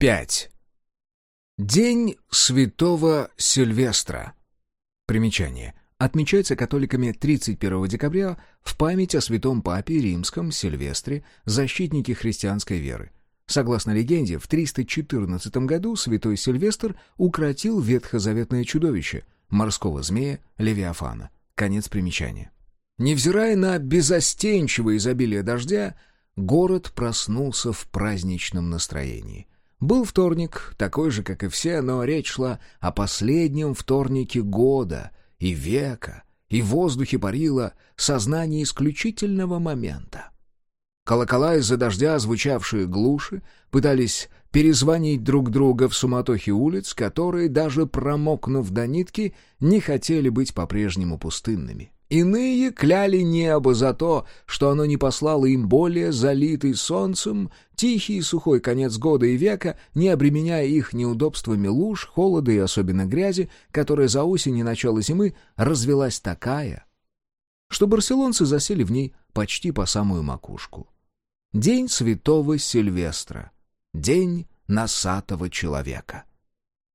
5. День святого Сильвестра. Примечание. Отмечается католиками 31 декабря в память о святом папе римском Сильвестре, защитнике христианской веры. Согласно легенде, в 314 году святой Сильвестр укротил ветхозаветное чудовище, морского змея Левиафана. Конец примечания. Невзирая на безостенчивое изобилие дождя, город проснулся в праздничном настроении. Был вторник, такой же, как и все, но речь шла о последнем вторнике года и века, и в воздухе парило сознание исключительного момента. Колокола из-за дождя, звучавшие глуши, пытались перезвонить друг друга в суматохе улиц, которые, даже промокнув до нитки, не хотели быть по-прежнему пустынными. Иные кляли небо за то, что оно не послало им более залитый солнцем тихий и сухой конец года и века, не обременяя их неудобствами луж, холода и особенно грязи, которая за осень и начало зимы развелась такая, что барселонцы засели в ней почти по самую макушку. День святого Сильвестра. День носатого человека.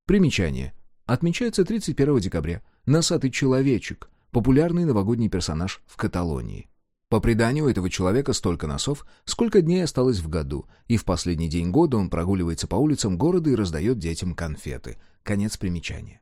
Примечание. Отмечается 31 декабря. Носатый человечек — популярный новогодний персонаж в Каталонии. По преданию, у этого человека столько носов, сколько дней осталось в году, и в последний день года он прогуливается по улицам города и раздает детям конфеты. Конец примечания.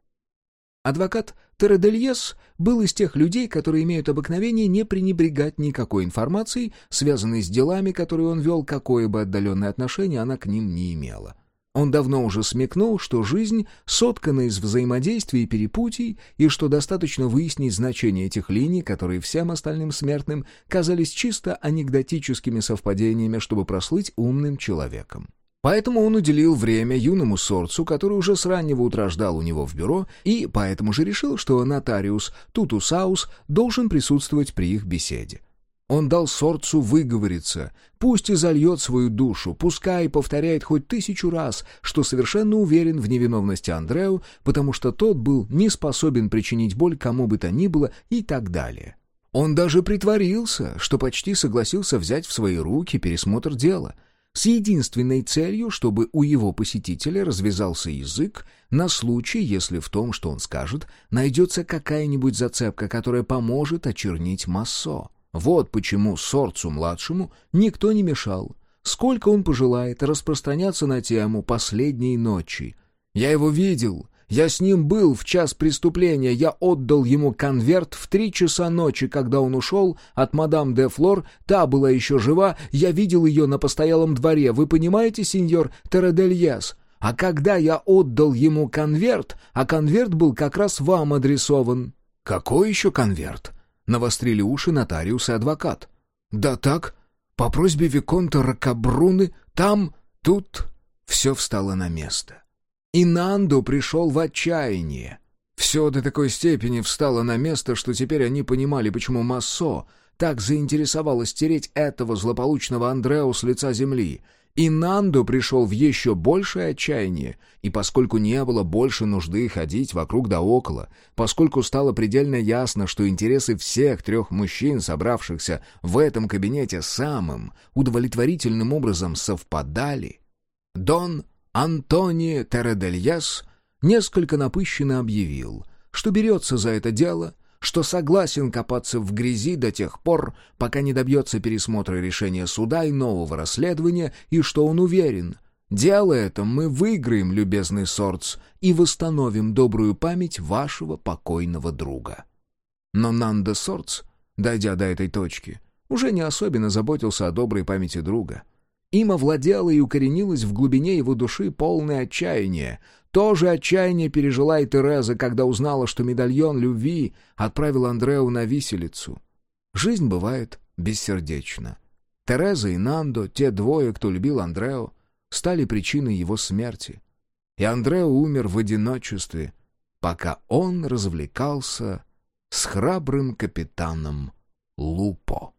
Адвокат Тередельес был из тех людей, которые имеют обыкновение не пренебрегать никакой информацией, связанной с делами, которые он вел, какое бы отдаленное отношение она к ним не имела. Он давно уже смекнул, что жизнь соткана из взаимодействий и перепутий, и что достаточно выяснить значение этих линий, которые всем остальным смертным казались чисто анекдотическими совпадениями, чтобы прослыть умным человеком. Поэтому он уделил время юному сорцу, который уже с раннего утра ждал у него в бюро, и поэтому же решил, что нотариус Тутусаус должен присутствовать при их беседе. Он дал Сорцу выговориться, пусть и зальет свою душу, пускай повторяет хоть тысячу раз, что совершенно уверен в невиновности Андреу, потому что тот был не способен причинить боль кому бы то ни было и так далее. Он даже притворился, что почти согласился взять в свои руки пересмотр дела, с единственной целью, чтобы у его посетителя развязался язык на случай, если в том, что он скажет, найдется какая-нибудь зацепка, которая поможет очернить Массо. Вот почему Сорцу-младшему никто не мешал. Сколько он пожелает распространяться на тему «Последней ночи». Я его видел, я с ним был в час преступления, я отдал ему конверт в три часа ночи, когда он ушел от мадам де Флор, та была еще жива, я видел ее на постоялом дворе, вы понимаете, сеньор Тередельес? А когда я отдал ему конверт, а конверт был как раз вам адресован. Какой еще конверт? Навострили уши нотариус и адвокат. «Да так, по просьбе Виконта Ракабруны, там, тут...» Все встало на место. И Нандо пришел в отчаяние. Все до такой степени встало на место, что теперь они понимали, почему Массо так заинтересовалась стереть этого злополучного Андрео с лица земли — и Нандо пришел в еще большее отчаяние, и поскольку не было больше нужды ходить вокруг да около, поскольку стало предельно ясно, что интересы всех трех мужчин, собравшихся в этом кабинете самым удовлетворительным образом совпадали, Дон Антони Тередельяс несколько напыщенно объявил, что берется за это дело — что согласен копаться в грязи до тех пор, пока не добьется пересмотра решения суда и нового расследования, и что он уверен. Дело это мы выиграем, любезный Сорц, и восстановим добрую память вашего покойного друга. Но Нанда Сорц, дойдя до этой точки, уже не особенно заботился о доброй памяти друга. Им овладело и укоренилось в глубине его души полное отчаяние, то же отчаяние пережила и Тереза, когда узнала, что медальон любви отправил Андреу на виселицу. Жизнь бывает бессердечна. Тереза и Нандо, те двое, кто любил Андрео, стали причиной его смерти. И Андрео умер в одиночестве, пока он развлекался с храбрым капитаном Лупо.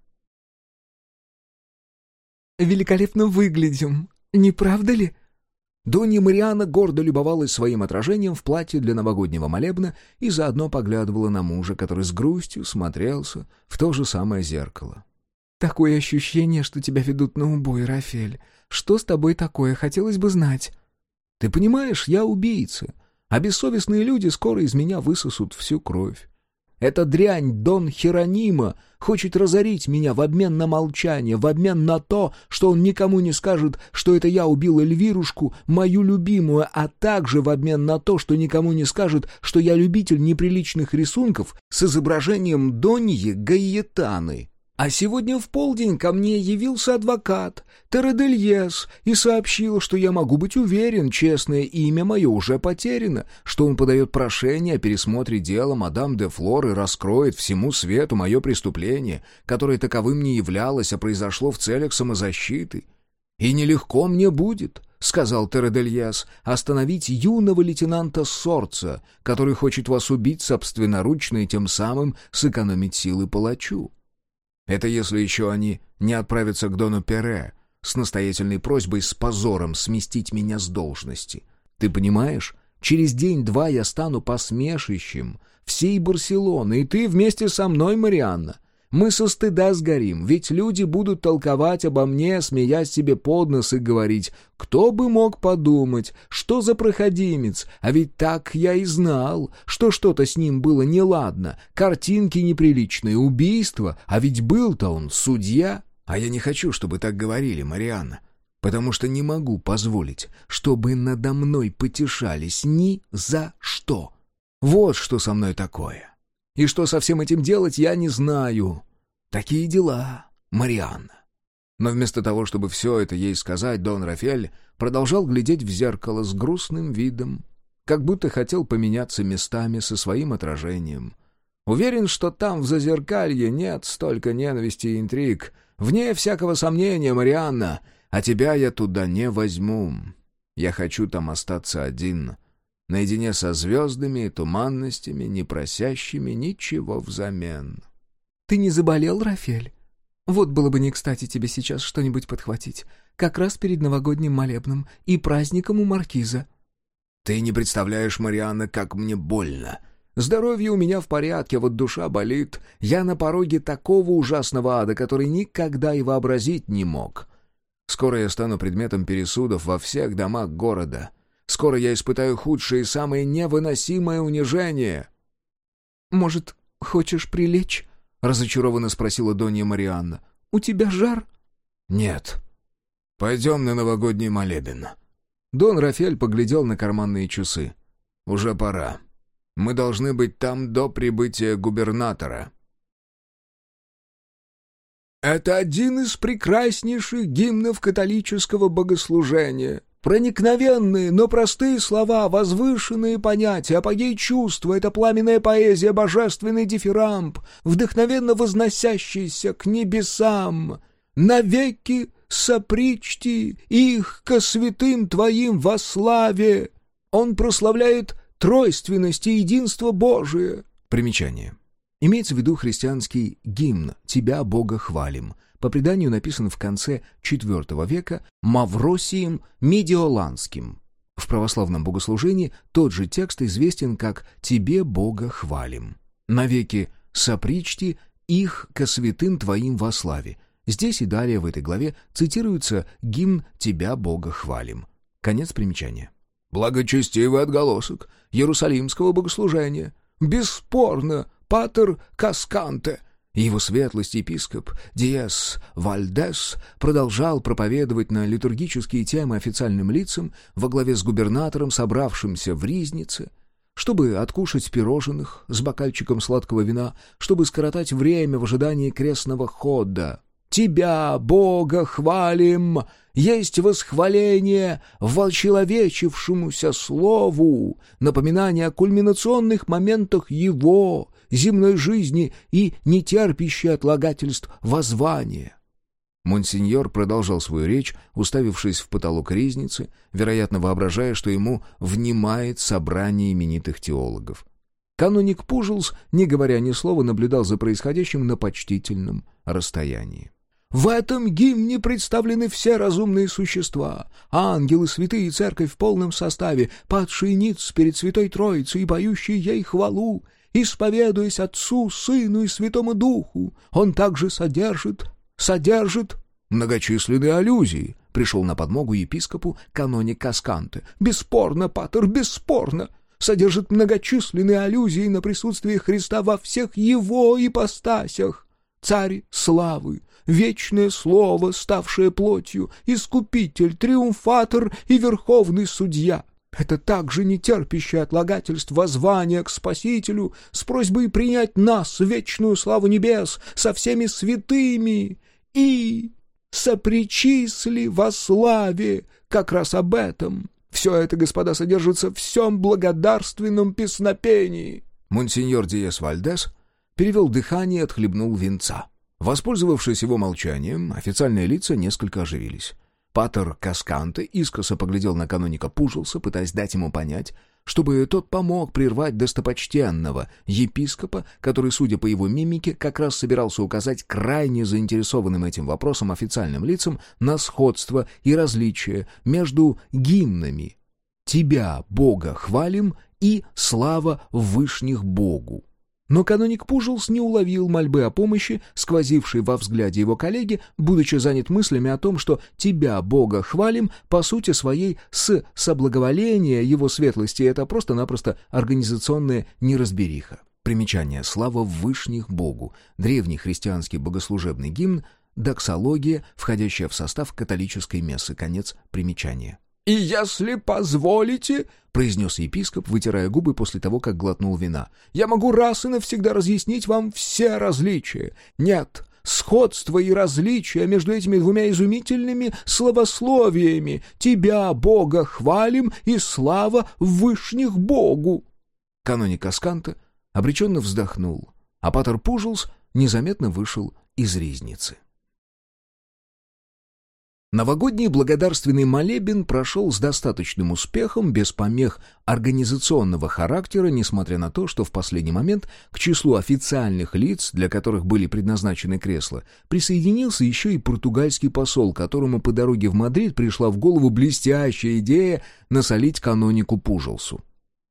«Великолепно выглядим, не правда ли?» Донья Мариана гордо любовалась своим отражением в платье для новогоднего молебна и заодно поглядывала на мужа, который с грустью смотрелся в то же самое зеркало. «Такое ощущение, что тебя ведут на убой, Рафель. Что с тобой такое, хотелось бы знать?» Ты понимаешь, я убийца, а бессовестные люди скоро из меня высосут всю кровь. Эта дрянь Дон Херонима хочет разорить меня в обмен на молчание, в обмен на то, что он никому не скажет, что это я убил Эльвирушку, мою любимую, а также в обмен на то, что никому не скажет, что я любитель неприличных рисунков с изображением Доньи Гаетаны. А сегодня в полдень ко мне явился адвокат Тередельес и сообщил, что я могу быть уверен, честное имя мое уже потеряно, что он подает прошение о пересмотре дела мадам де Флор и раскроет всему свету мое преступление, которое таковым не являлось, а произошло в целях самозащиты. «И нелегко мне будет», — сказал Тередельес, — «остановить юного лейтенанта Сорца, который хочет вас убить собственноручно и тем самым сэкономить силы палачу». Это если еще они не отправятся к Дону Пере с настоятельной просьбой с позором сместить меня с должности. Ты понимаешь, через день-два я стану посмешищем всей Барселоны, и ты вместе со мной, Марианна. Мы со стыда сгорим, ведь люди будут толковать обо мне, смеясь себе под нос и говорить, кто бы мог подумать, что за проходимец, а ведь так я и знал, что что-то с ним было неладно, картинки неприличные, убийство, а ведь был-то он судья. А я не хочу, чтобы так говорили, Марианна, потому что не могу позволить, чтобы надо мной потешались ни за что. Вот что со мной такое. И что со всем этим делать, я не знаю. Такие дела, Марианна. Но вместо того, чтобы все это ей сказать, Дон Рафель продолжал глядеть в зеркало с грустным видом, как будто хотел поменяться местами со своим отражением. Уверен, что там, в зазеркалье, нет столько ненависти и интриг. Вне всякого сомнения, Марианна, а тебя я туда не возьму. Я хочу там остаться один, наедине со звездами и туманностями, не просящими ничего взамен. «Ты не заболел, Рафель? Вот было бы не кстати тебе сейчас что-нибудь подхватить, как раз перед новогодним молебном и праздником у Маркиза». «Ты не представляешь, Марианна, как мне больно. Здоровье у меня в порядке, вот душа болит. Я на пороге такого ужасного ада, который никогда и вообразить не мог. Скоро я стану предметом пересудов во всех домах города». Скоро я испытаю худшее и самое невыносимое унижение». «Может, хочешь прилечь?» — разочарованно спросила Донья Марианна. «У тебя жар?» «Нет. Пойдем на новогодний молебен». Дон Рафель поглядел на карманные часы. «Уже пора. Мы должны быть там до прибытия губернатора». «Это один из прекраснейших гимнов католического богослужения», Проникновенные, но простые слова, возвышенные понятия, апогей чувства — это пламенная поэзия, божественный дифирамб, вдохновенно возносящийся к небесам. Навеки сопричьте их ко святым твоим во славе. Он прославляет тройственность и единство Божие. Примечание. Имеется в виду христианский гимн «Тебя, Бога, хвалим», по преданию написан в конце IV века Мавросием Медиоланским. В православном богослужении тот же текст известен как «Тебе, Бога, хвалим». Навеки сопричьте их ко святым твоим во славе. Здесь и далее в этой главе цитируется гимн «Тебя, Бога, хвалим». Конец примечания. Благочестивый отголосок Иерусалимского богослужения. Бесспорно, патер Касканте — его светлость епископ Диас Вальдес продолжал проповедовать на литургические темы официальным лицам во главе с губернатором, собравшимся в Ризнице, чтобы откушать пирожных с бокальчиком сладкого вина, чтобы скоротать время в ожидании крестного хода. «Тебя, Бога, хвалим!» есть восхваление волчеловечившемуся слову, напоминание о кульминационных моментах его, земной жизни и нетерпящее отлагательств воззвания. Монсеньор продолжал свою речь, уставившись в потолок ризницы, вероятно, воображая, что ему внимает собрание именитых теологов. Каноник Пужелс, не говоря ни слова, наблюдал за происходящим на почтительном расстоянии. В этом гимне представлены все разумные существа, ангелы, святые церковь в полном составе, падшие ниц перед Святой Троицей и поющие ей хвалу, исповедуясь Отцу, Сыну и Святому Духу. Он также содержит, содержит Многочисленные аллюзии. Пришел на подмогу епископу каноник Касканте. «Бесспорно, Патер, бесспорно! Содержит многочисленные аллюзии на присутствие Христа во всех его ипостасях. Царь славы, вечное слово, ставшее плотью, искупитель, триумфатор и верховный судья». Это также нетерпящее отлагательств воззвание к Спасителю с просьбой принять нас, вечную славу небес, со всеми святыми и сопричисли во славе, как раз об этом. Все это, господа, содержится в всем благодарственном песнопении». Монсеньор Диес Вальдес перевел дыхание и отхлебнул венца. Воспользовавшись его молчанием, официальные лица несколько оживились. Патер Касканте искоса поглядел на каноника Пужился, пытаясь дать ему понять, чтобы тот помог прервать достопочтенного епископа, который, судя по его мимике, как раз собирался указать крайне заинтересованным этим вопросом официальным лицам на сходство и различие между гимнами «Тебя, Бога, хвалим» и «Слава Вышних Богу». Но каноник Пужелс не уловил мольбы о помощи, сквозившей во взгляде его коллеги, будучи занят мыслями о том, что «тебя, Бога, хвалим» по сути своей с соблаговоления его светлости это просто-напросто организационная неразбериха. Примечание «Слава Вышних Богу» — древний христианский богослужебный гимн, доксология, входящая в состав католической мессы. Конец примечания. «И если позволите», — произнес епископ, вытирая губы после того, как глотнул вина, «я могу раз и навсегда разъяснить вам все различия. Нет, сходство и различия между этими двумя изумительными словословиями «Тебя, Бога, хвалим» и «Слава в вышних Богу». Каноник Асканта обреченно вздохнул, а Патер Пужелс незаметно вышел из ризницы. Новогодний благодарственный молебен прошел с достаточным успехом, без помех организационного характера, несмотря на то, что в последний момент к числу официальных лиц, для которых были предназначены кресла, присоединился еще и португальский посол, которому по дороге в Мадрид пришла в голову блестящая идея насолить канонику Пужелсу.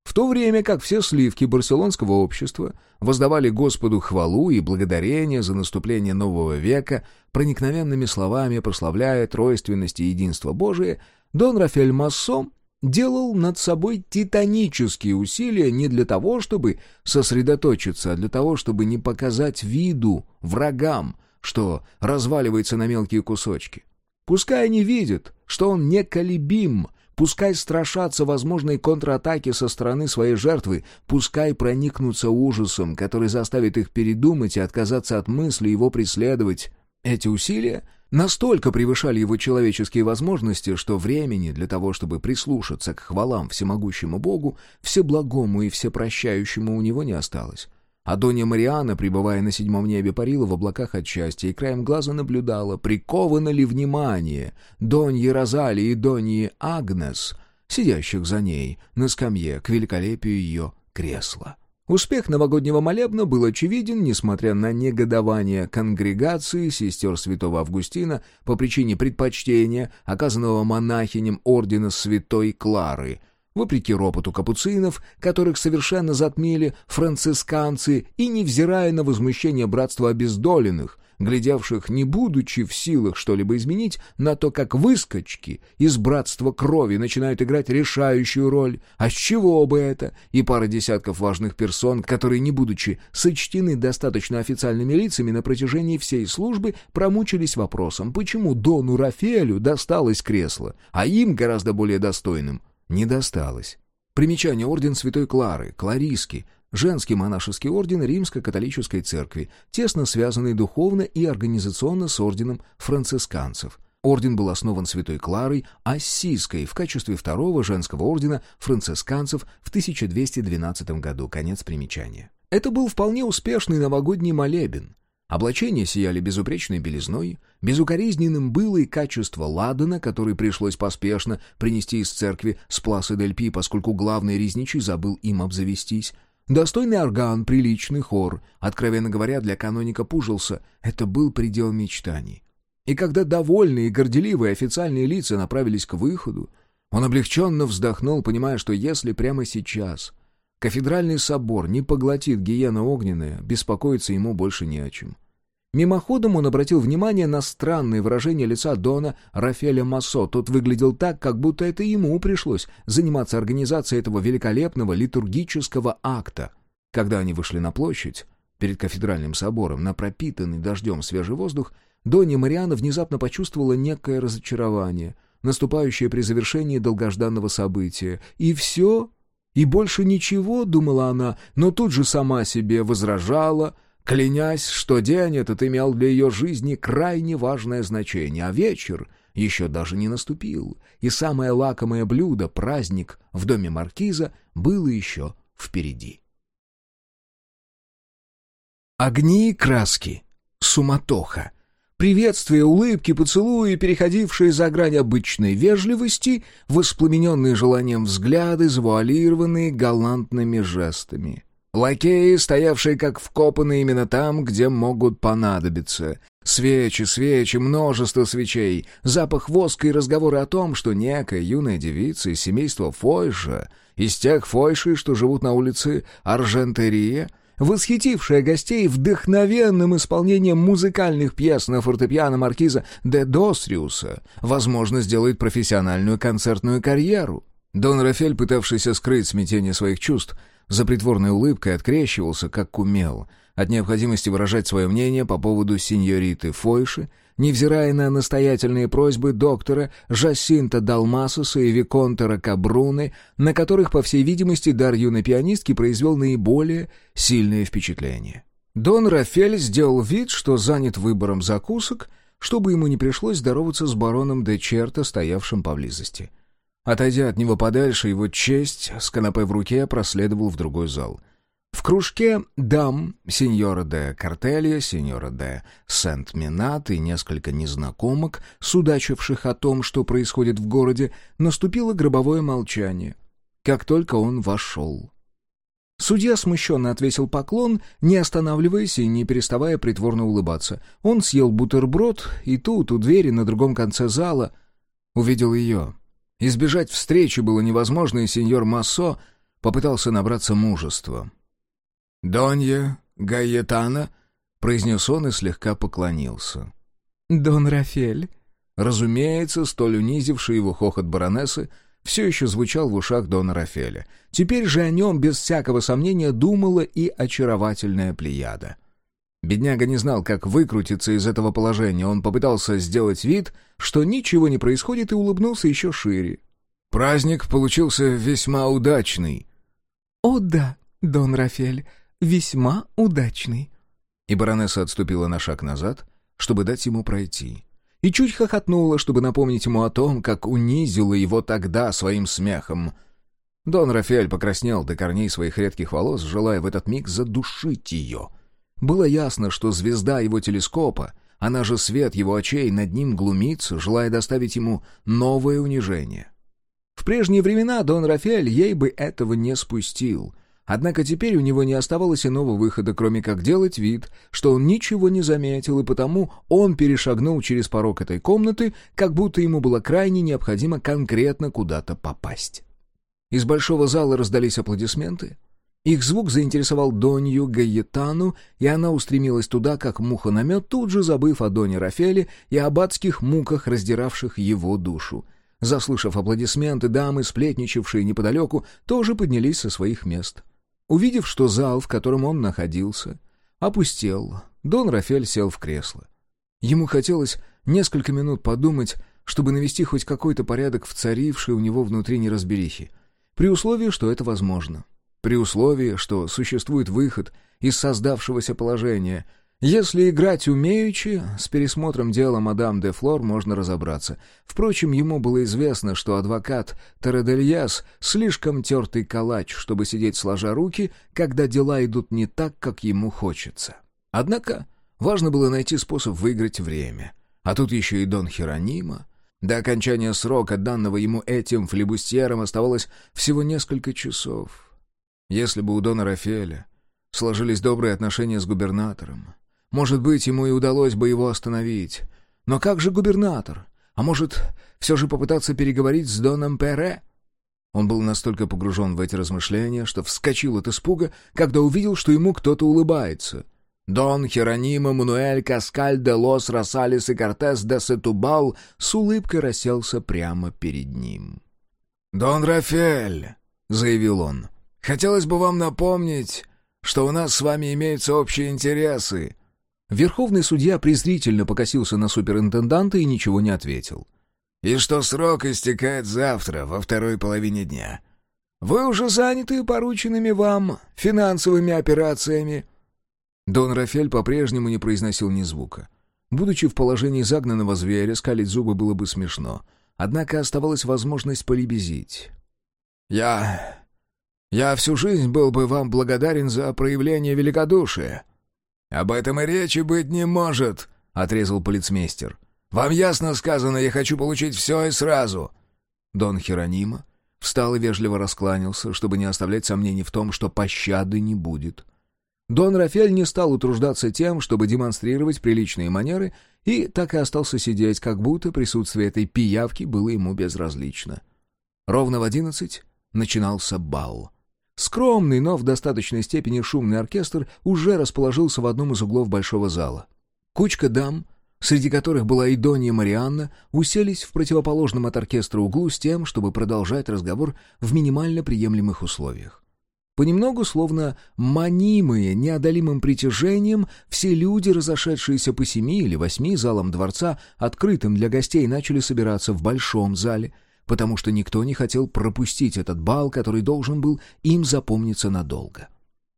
В то время как все сливки барселонского общества воздавали Господу хвалу и благодарение за наступление нового века, проникновенными словами прославляя тройственность и единство Божие, Дон Рафель Массо делал над собой титанические усилия не для того, чтобы сосредоточиться, а для того, чтобы не показать виду, врагам, что разваливается на мелкие кусочки. Пускай они видят, что он неколебим — Пускай страшатся возможной контратаки со стороны своей жертвы, пускай проникнутся ужасом, который заставит их передумать и отказаться от мысли его преследовать. Эти усилия настолько превышали его человеческие возможности, что времени для того, чтобы прислушаться к хвалам всемогущему Богу, всеблагому и всепрощающему у него не осталось. А Донья Мариана, пребывая на седьмом небе, парила в облаках от счастья и краем глаза наблюдала, приковано ли внимание Доньи Розали и Доньи Агнес, сидящих за ней на скамье к великолепию ее кресла. Успех новогоднего молебна был очевиден, несмотря на негодование конгрегации сестер святого Августина по причине предпочтения, оказанного монахиням ордена святой Клары — Вопреки ропоту капуцинов, которых совершенно затмили францисканцы, и невзирая на возмущение братства обездоленных, глядевших, не будучи в силах что-либо изменить, на то, как выскочки из братства крови начинают играть решающую роль. А с чего бы это? И пара десятков важных персон, которые, не будучи сочтены достаточно официальными лицами на протяжении всей службы, промучились вопросом, почему Дону Рафелю досталось кресло, а им, гораздо более достойным, не досталось. Примечание Орден Святой Клары, Клариски, женский монашеский орден Римско-католической церкви, тесно связанный духовно и организационно с орденом францисканцев. Орден был основан Святой Кларой Ассийской в качестве второго женского ордена францисканцев в 1212 году. Конец примечания. Это был вполне успешный новогодний молебен. Облачения сияли безупречной белизной, безукоризненным было и качество ладана, который пришлось поспешно принести из церкви с Пласы дель Пи, поскольку главный резничий забыл им обзавестись. Достойный орган, приличный хор, откровенно говоря, для каноника Пужился, это был предел мечтаний. И когда довольные и горделивые официальные лица направились к выходу, он облегченно вздохнул, понимая, что если прямо сейчас кафедральный собор не поглотит гиена огненная, беспокоиться ему больше не о чем. Мимоходом он обратил внимание на странное выражение лица Дона Рафеля Массо. Тот выглядел так, как будто это ему пришлось заниматься организацией этого великолепного литургического акта. Когда они вышли на площадь, перед кафедральным собором, на пропитанный дождем свежий воздух, Донни Мариана внезапно почувствовала некое разочарование, наступающее при завершении долгожданного события. И все, и больше ничего, думала она, но тут же сама себе возражала, клянясь, что день этот имел для ее жизни крайне важное значение, а вечер еще даже не наступил, и самое лакомое блюдо, праздник в доме маркиза, было еще впереди. Огни и краски, суматоха, приветствия, улыбки, поцелуи, переходившие за грань обычной вежливости, воспламененные желанием взгляды, завуалированные галантными жестами. Лакеи, стоявшие как вкопанные именно там, где могут понадобиться. Свечи, свечи, множество свечей, запах воска и разговоры о том, что некая юная девица из семейства Фойша, из тех Фойшей, что живут на улице Аржентерия, восхитившая гостей вдохновенным исполнением музыкальных пьес на фортепиано маркиза де Досриуса, возможно, сделает профессиональную концертную карьеру. Дон Рафель, пытавшийся скрыть смятение своих чувств, за притворной улыбкой открещивался, как умел, от необходимости выражать свое мнение по поводу сеньориты Фойши, невзирая на настоятельные просьбы доктора Жасинта Далмасоса и Виконтера Кабруны, на которых, по всей видимости, дар юной пианистки произвел наиболее сильное впечатление. Дон Рафель сделал вид, что занят выбором закусок, чтобы ему не пришлось здороваться с бароном де Черта, стоявшим поблизости — Отойдя от него подальше, его честь с канапе в руке проследовал в другой зал. В кружке дам сеньора де Картелья, сеньора де Сент-Минат и несколько незнакомок, судачивших о том, что происходит в городе, наступило гробовое молчание, как только он вошел. Судья смущенно отвесил поклон, не останавливаясь и не переставая притворно улыбаться. Он съел бутерброд, и тут, у двери на другом конце зала, увидел ее — Избежать встречи было невозможно, и сеньор Массо попытался набраться мужества. «Донья Гаетана», — произнес он и слегка поклонился. «Дон Рафель». Разумеется, столь унизивший его хохот баронессы все еще звучал в ушах Дона Рафеля. Теперь же о нем, без всякого сомнения, думала и очаровательная плеяда. Бедняга не знал, как выкрутиться из этого положения. Он попытался сделать вид, что ничего не происходит, и улыбнулся еще шире. «Праздник получился весьма удачный». «О да, Дон Рафель, весьма удачный». И баронесса отступила на шаг назад, чтобы дать ему пройти. И чуть хохотнула, чтобы напомнить ему о том, как унизила его тогда своим смехом. Дон Рафель покраснел до корней своих редких волос, желая в этот миг задушить ее — было ясно, что звезда его телескопа, она же свет его очей, над ним глумится, желая доставить ему новое унижение. В прежние времена Дон Рафаэль ей бы этого не спустил. Однако теперь у него не оставалось иного выхода, кроме как делать вид, что он ничего не заметил, и потому он перешагнул через порог этой комнаты, как будто ему было крайне необходимо конкретно куда-то попасть. Из большого зала раздались аплодисменты. Их звук заинтересовал Донью Гаетану, и она устремилась туда, как муха на мед, тут же забыв о Доне Рафеле и об адских муках, раздиравших его душу. Заслышав аплодисменты, дамы, сплетничавшие неподалеку, тоже поднялись со своих мест. Увидев, что зал, в котором он находился, опустел, Дон Рафель сел в кресло. Ему хотелось несколько минут подумать, чтобы навести хоть какой-то порядок в царившей у него внутри неразберихи, при условии, что это возможно при условии, что существует выход из создавшегося положения. Если играть умеючи, с пересмотром дела мадам де Флор можно разобраться. Впрочем, ему было известно, что адвокат Тарадельяс слишком тертый калач, чтобы сидеть сложа руки, когда дела идут не так, как ему хочется. Однако важно было найти способ выиграть время. А тут еще и Дон Херонима. До окончания срока, данного ему этим флебустьером, оставалось всего несколько часов. Если бы у Дона Рафеля сложились добрые отношения с губернатором, может быть, ему и удалось бы его остановить. Но как же губернатор? А может, все же попытаться переговорить с Доном Пере? Он был настолько погружен в эти размышления, что вскочил от испуга, когда увидел, что ему кто-то улыбается. Дон Херонима Мануэль Каскаль де Лос Росалис и Кортес де Сетубал с улыбкой расселся прямо перед ним. «Дон Рафель», — заявил он, — «хотелось бы вам напомнить, что у нас с вами имеются общие интересы». Верховный судья презрительно покосился на суперинтенданта и ничего не ответил. «И что срок истекает завтра, во второй половине дня. Вы уже заняты порученными вам финансовыми операциями». Дон Рафель по-прежнему не произносил ни звука. Будучи в положении загнанного зверя, скалить зубы было бы смешно. Однако оставалась возможность полебезить. «Я... я всю жизнь был бы вам благодарен за проявление великодушия». «Об этом и речи быть не может», — отрезал полицмейстер. «Вам ясно сказано, я хочу получить все и сразу». Дон Херонима встал и вежливо раскланялся, чтобы не оставлять сомнений в том, что пощады не будет. Дон Рафель не стал утруждаться тем, чтобы демонстрировать приличные манеры, и так и остался сидеть, как будто присутствие этой пиявки было ему безразлично. Ровно в одиннадцать начинался бал. Скромный, но в достаточной степени шумный оркестр уже расположился в одном из углов большого зала. Кучка дам, среди которых была и Донья Марианна, уселись в противоположном от оркестра углу с тем, чтобы продолжать разговор в минимально приемлемых условиях. Понемногу, словно манимые неодолимым притяжением, все люди, разошедшиеся по семи или восьми залам дворца, открытым для гостей, начали собираться в большом зале, потому что никто не хотел пропустить этот бал, который должен был им запомниться надолго.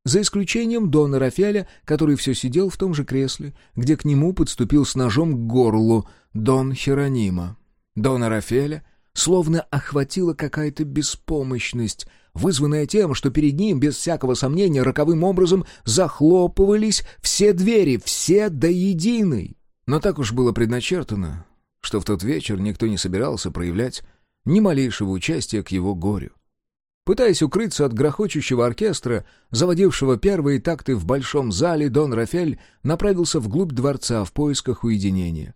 За исключением Дона Рафеля, который все сидел в том же кресле, где к нему подступил с ножом к горлу Дон Херонима. Дона Рафеля словно охватила какая-то беспомощность — вызванная тем, что перед ним, без всякого сомнения, роковым образом захлопывались все двери, все до единой. Но так уж было предначертано, что в тот вечер никто не собирался проявлять ни малейшего участия к его горю. Пытаясь укрыться от грохочущего оркестра, заводившего первые такты в большом зале, Дон Рафель направился вглубь дворца в поисках уединения.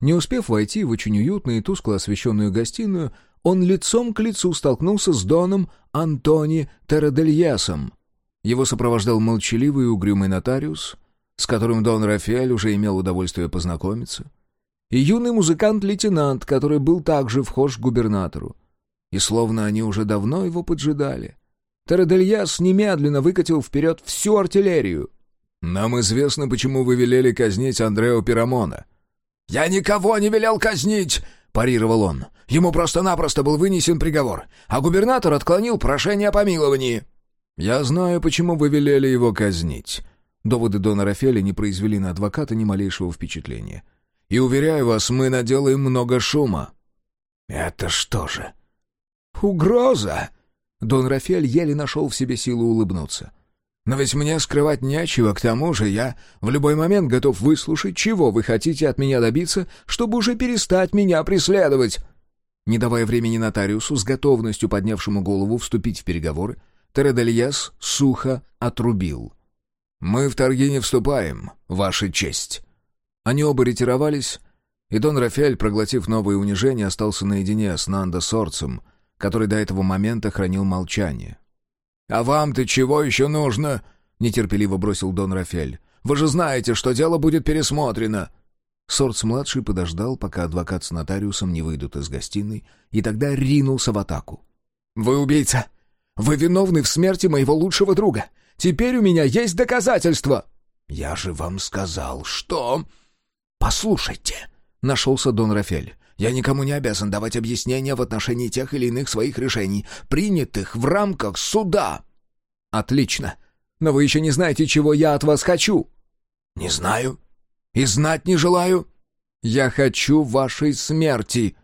Не успев войти в очень уютную и тускло освещенную гостиную, он лицом к лицу столкнулся с Доном Антони Терадельясом. Его сопровождал молчаливый и угрюмый нотариус, с которым Дон Рафаэль уже имел удовольствие познакомиться, и юный музыкант-лейтенант, который был также вхож к губернатору. И словно они уже давно его поджидали. Терадельяс немедленно выкатил вперед всю артиллерию. «Нам известно, почему вы велели казнить Андрео Пирамона». «Я никого не велел казнить!» — парировал он. «Ему просто-напросто был вынесен приговор, а губернатор отклонил прошение о помиловании». «Я знаю, почему вы велели его казнить». Доводы Дона Рафеля не произвели на адвоката ни малейшего впечатления. «И, уверяю вас, мы наделаем много шума». «Это что же?» «Угроза?» Дон Рафель еле нашел в себе силу улыбнуться. Но ведь мне скрывать нечего, к тому же я в любой момент готов выслушать, чего вы хотите от меня добиться, чтобы уже перестать меня преследовать». Не давая времени нотариусу, с готовностью поднявшему голову вступить в переговоры, Тередельяс сухо отрубил. «Мы в торги не вступаем, Ваша честь». Они оба ретировались, и Дон Рафаэль, проглотив новое унижение, остался наедине с Нандо Сорцем, который до этого момента хранил молчание. «А вам-то чего еще нужно?» — нетерпеливо бросил Дон Рафель. «Вы же знаете, что дело будет пересмотрено». Сорц-младший подождал, пока адвокат с нотариусом не выйдут из гостиной, и тогда ринулся в атаку. «Вы убийца! Вы виновны в смерти моего лучшего друга! Теперь у меня есть доказательства!» «Я же вам сказал, что...» «Послушайте!» — нашелся Дон Рафель. Я никому не обязан давать объяснения в отношении тех или иных своих решений, принятых в рамках суда». «Отлично. Но вы еще не знаете, чего я от вас хочу». «Не знаю. И знать не желаю». «Я хочу вашей смерти».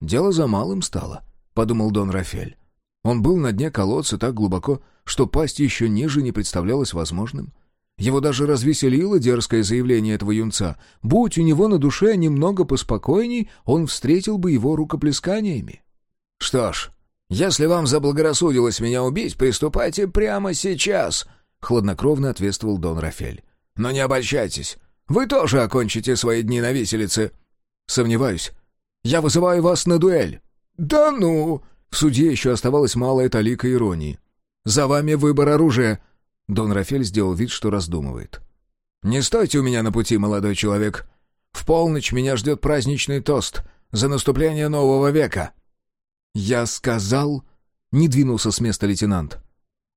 «Дело за малым стало», — подумал Дон Рафель. Он был на дне колодца так глубоко, что пасть еще ниже не представлялось возможным. Его даже развеселило дерзкое заявление этого юнца. Будь у него на душе немного поспокойней, он встретил бы его рукоплесканиями. «Что ж, если вам заблагорассудилось меня убить, приступайте прямо сейчас», — хладнокровно ответствовал Дон Рафель. «Но не обольщайтесь, вы тоже окончите свои дни на виселице». «Сомневаюсь. Я вызываю вас на дуэль». «Да ну!» В суде еще оставалась малая талика иронии. «За вами выбор оружия», Дон Рафель сделал вид, что раздумывает. «Не стойте у меня на пути, молодой человек. В полночь меня ждет праздничный тост за наступление нового века». «Я сказал...» — не двинулся с места лейтенант.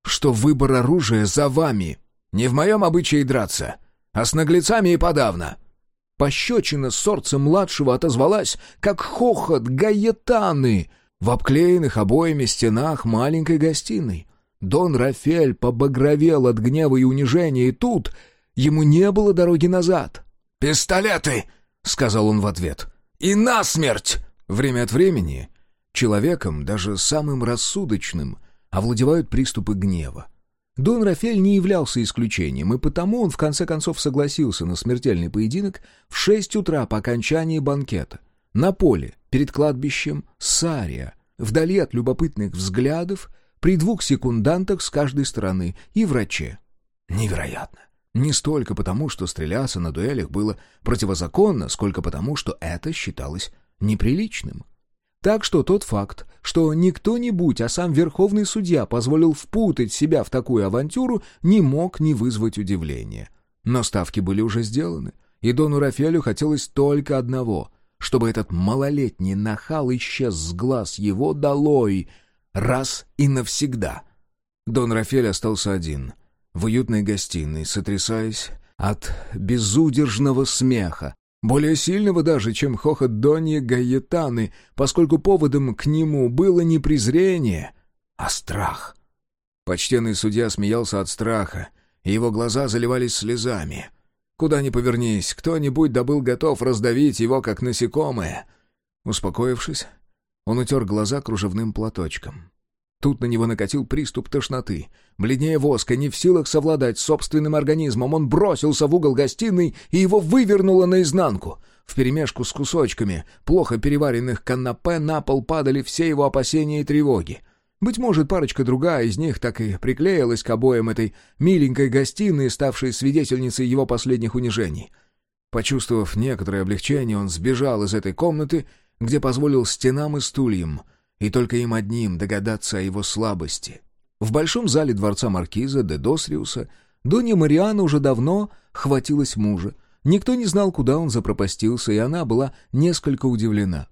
«Что выбор оружия за вами. Не в моем обычае драться, а с наглецами и подавно». Пощечина сорца-младшего отозвалась, как хохот гаетаны в обклеенных обоями стенах маленькой гостиной. Дон Рафель побагровел от гнева и унижения, и тут ему не было дороги назад. «Пистолеты!» — сказал он в ответ. «И насмерть!» Время от времени человеком, даже самым рассудочным, овладевают приступы гнева. Дон Рафель не являлся исключением, и потому он в конце концов согласился на смертельный поединок в шесть утра по окончании банкета. На поле, перед кладбищем Сария, вдали от любопытных взглядов, при двух секундантах с каждой стороны и враче. Невероятно. Не столько потому, что стреляться на дуэлях было противозаконно, сколько потому, что это считалось неприличным. Так что тот факт, что не кто-нибудь, а сам верховный судья позволил впутать себя в такую авантюру, не мог не вызвать удивления. Но ставки были уже сделаны, и Дону Рафелю хотелось только одного — чтобы этот малолетний нахал исчез с глаз его долой раз и навсегда. Дон Рафель остался один, в уютной гостиной, сотрясаясь от безудержного смеха, более сильного даже, чем хохот Донья Гаетаны, поскольку поводом к нему было не презрение, а страх. Почтенный судья смеялся от страха, и его глаза заливались слезами. Куда ни повернись, кто-нибудь да был готов раздавить его, как насекомое. Успокоившись, он утер глаза кружевным платочком. Тут на него накатил приступ тошноты. Бледнее воска, не в силах совладать собственным организмом, он бросился в угол гостиной и его вывернуло наизнанку. Вперемешку с кусочками плохо переваренных канапе на пол падали все его опасения и тревоги. Быть может, парочка другая из них так и приклеилась к обоям этой миленькой гостиной, ставшей свидетельницей его последних унижений. Почувствовав некоторое облегчение, он сбежал из этой комнаты, где позволил стенам и стульям — и только им одним догадаться о его слабости. В большом зале дворца маркиза де Досриуса Донья Мариана уже давно хватилась мужа. Никто не знал, куда он запропастился, и она была несколько удивлена.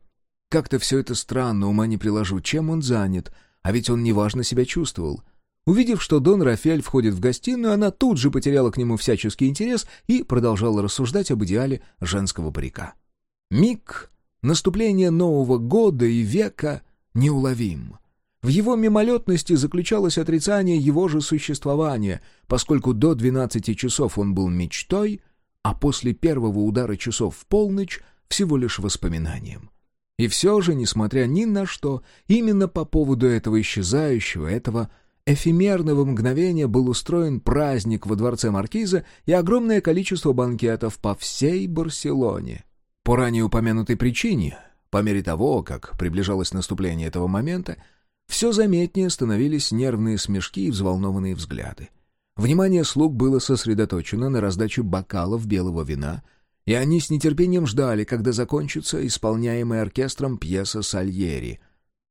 Как-то все это странно, ума не приложу, чем он занят, а ведь он неважно себя чувствовал. Увидев, что Дон Рафель входит в гостиную, она тут же потеряла к нему всяческий интерес и продолжала рассуждать об идеале женского парика. Миг, наступление Нового года и века неуловим. В его мимолетности заключалось отрицание его же существования, поскольку до 12 часов он был мечтой, а после первого удара часов в полночь всего лишь воспоминанием. И все же, несмотря ни на что, именно по поводу этого исчезающего, этого эфемерного мгновения был устроен праздник во дворце Маркиза и огромное количество банкетов по всей Барселоне. По ранее упомянутой причине по мере того, как приближалось наступление этого момента, все заметнее становились нервные смешки и взволнованные взгляды. Внимание слуг было сосредоточено на раздаче бокалов белого вина, и они с нетерпением ждали, когда закончится исполняемая оркестром пьеса Сальери.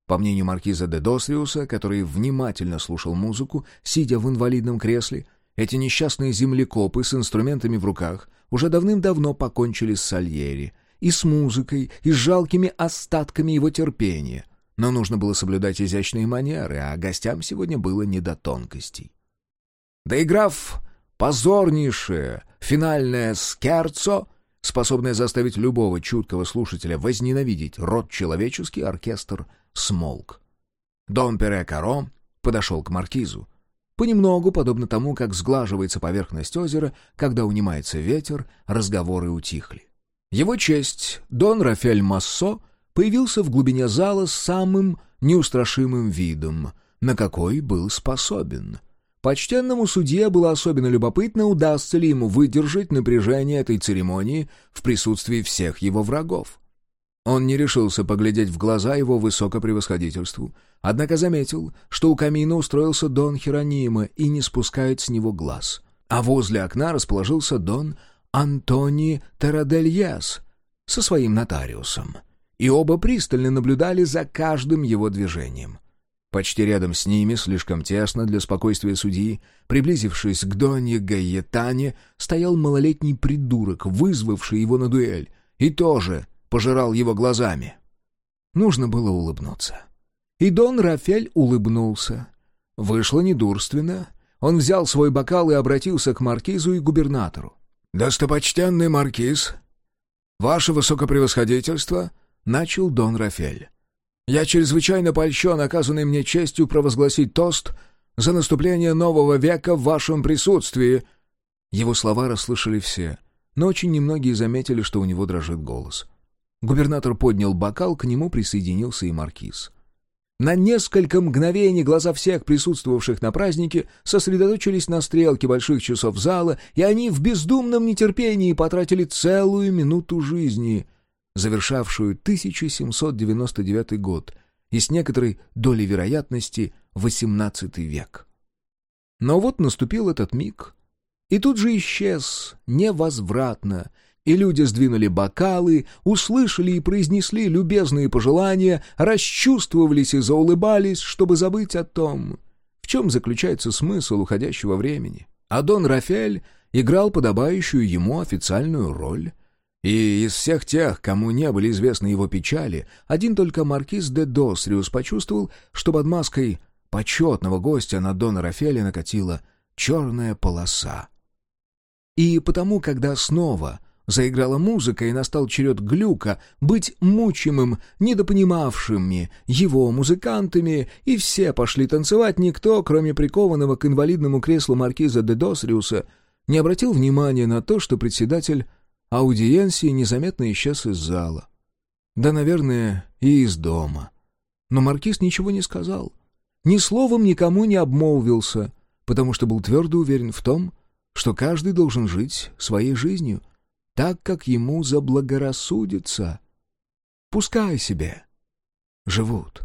По мнению маркиза де Досриуса, который внимательно слушал музыку, сидя в инвалидном кресле, эти несчастные землекопы с инструментами в руках уже давным-давно покончили с Сальери — и с музыкой, и с жалкими остатками его терпения. Но нужно было соблюдать изящные манеры, а гостям сегодня было не до тонкостей. Доиграв позорнейшее финальное скерцо, способное заставить любого чуткого слушателя возненавидеть род человеческий, оркестр смолк. Дон Пере Каро подошел к маркизу. Понемногу, подобно тому, как сглаживается поверхность озера, когда унимается ветер, разговоры утихли. Его честь, Дон Рафель Массо, появился в глубине зала с самым неустрашимым видом, на какой был способен. Почтенному судье было особенно любопытно, удастся ли ему выдержать напряжение этой церемонии в присутствии всех его врагов. Он не решился поглядеть в глаза его высокопревосходительству, однако заметил, что у камина устроился Дон Херонима и не спускает с него глаз. А возле окна расположился Дон Антони Тарадельяс со своим нотариусом, и оба пристально наблюдали за каждым его движением. Почти рядом с ними, слишком тесно для спокойствия судьи, приблизившись к Донье Гаетане, стоял малолетний придурок, вызвавший его на дуэль, и тоже пожирал его глазами. Нужно было улыбнуться. И Дон Рафель улыбнулся. Вышло недурственно. Он взял свой бокал и обратился к маркизу и губернатору. «Достопочтенный маркиз, ваше высокопревосходительство», — начал Дон Рафель. «Я чрезвычайно польщен оказанной мне честью провозгласить тост за наступление нового века в вашем присутствии». Его слова расслышали все, но очень немногие заметили, что у него дрожит голос. Губернатор поднял бокал, к нему присоединился и маркиз. На несколько мгновений глаза всех присутствовавших на празднике сосредоточились на стрелке больших часов зала, и они в бездумном нетерпении потратили целую минуту жизни, завершавшую 1799 год и с некоторой долей вероятности XVIII век. Но вот наступил этот миг, и тут же исчез невозвратно, и люди сдвинули бокалы, услышали и произнесли любезные пожелания, расчувствовались и заулыбались, чтобы забыть о том, в чем заключается смысл уходящего времени. А Дон Рафель играл подобающую ему официальную роль. И из всех тех, кому не были известны его печали, один только маркиз де Досриус почувствовал, что под маской почетного гостя на Дона Рафеля накатила черная полоса. И потому, когда снова Заиграла музыка, и настал черед Глюка быть мучимым, недопонимавшими его музыкантами, и все пошли танцевать, никто, кроме прикованного к инвалидному креслу маркиза де Досриуса, не обратил внимания на то, что председатель аудиенции незаметно исчез из зала. Да, наверное, и из дома. Но маркиз ничего не сказал. Ни словом никому не обмолвился, потому что был твердо уверен в том, что каждый должен жить своей жизнью — так, как ему заблагорассудится. Пускай себе живут.